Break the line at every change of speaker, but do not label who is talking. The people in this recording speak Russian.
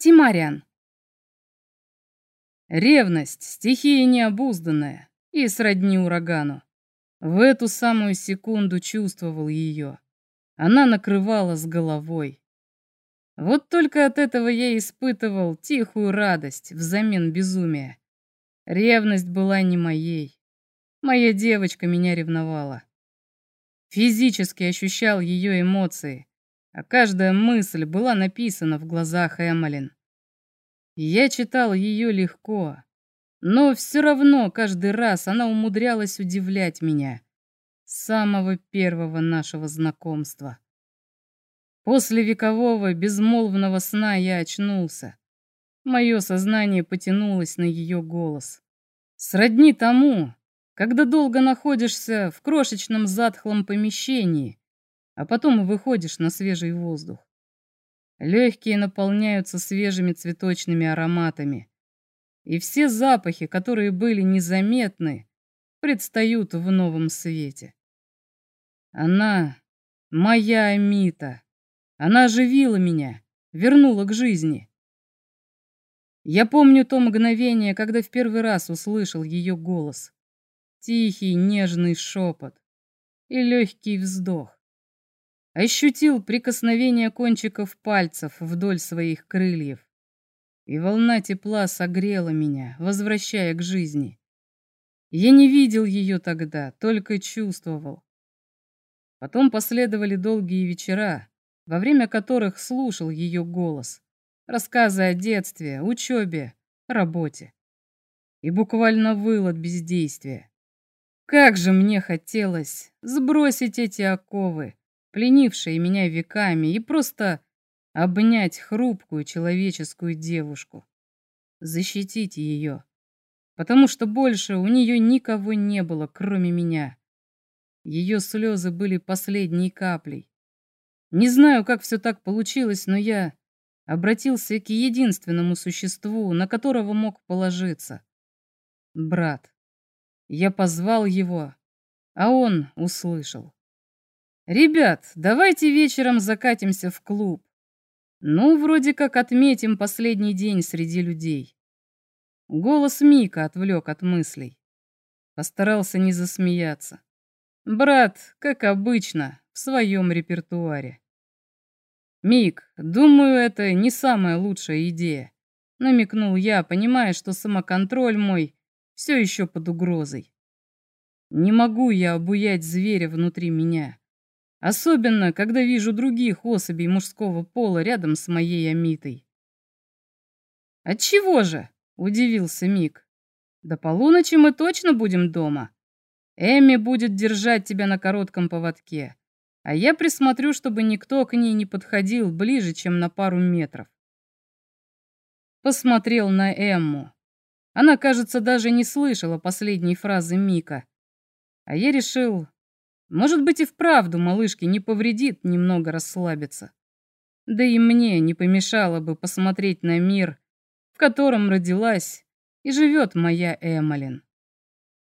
Тимариан. Ревность — стихия необузданная и сродни урагану. В эту самую секунду чувствовал ее. Она накрывала с головой. Вот только от этого я испытывал тихую радость взамен безумия. Ревность была не моей. Моя девочка меня ревновала. Физически ощущал ее эмоции, а каждая мысль была написана в глазах Эммалин. Я читал ее легко, но все равно каждый раз она умудрялась удивлять меня с самого первого нашего знакомства. После векового безмолвного сна я очнулся. Мое сознание потянулось на ее голос. Сродни тому, когда долго находишься в крошечном затхлом помещении, а потом выходишь на свежий воздух. Легкие наполняются свежими цветочными ароматами, и все запахи, которые были незаметны, предстают в новом свете. Она — моя Амита. Она оживила меня, вернула к жизни. Я помню то мгновение, когда в первый раз услышал ее голос. Тихий, нежный шепот и легкий вздох ощутил прикосновение кончиков пальцев вдоль своих крыльев, и волна тепла согрела меня, возвращая к жизни. Я не видел ее тогда, только чувствовал. Потом последовали долгие вечера, во время которых слушал ее голос, рассказы о детстве, учебе, работе. И буквально выл от бездействия. Как же мне хотелось сбросить эти оковы, пленившие меня веками, и просто обнять хрупкую человеческую девушку, защитить ее, потому что больше у нее никого не было, кроме меня. Ее слезы были последней каплей. Не знаю, как все так получилось, но я обратился к единственному существу, на которого мог положиться. Брат. Я позвал его, а он услышал. «Ребят, давайте вечером закатимся в клуб. Ну, вроде как отметим последний день среди людей». Голос Мика отвлек от мыслей. Постарался не засмеяться. Брат, как обычно, в своем репертуаре. «Мик, думаю, это не самая лучшая идея», — намекнул я, понимая, что самоконтроль мой все еще под угрозой. «Не могу я обуять зверя внутри меня. Особенно, когда вижу других особей мужского пола рядом с моей Амитой. «Отчего же?» — удивился Мик. «До полуночи мы точно будем дома. Эми будет держать тебя на коротком поводке, а я присмотрю, чтобы никто к ней не подходил ближе, чем на пару метров». Посмотрел на Эмму. Она, кажется, даже не слышала последней фразы Мика. А я решил, может быть и вправду малышке не повредит немного расслабиться. Да и мне не помешало бы посмотреть на мир, в котором родилась и живет моя Эмалин.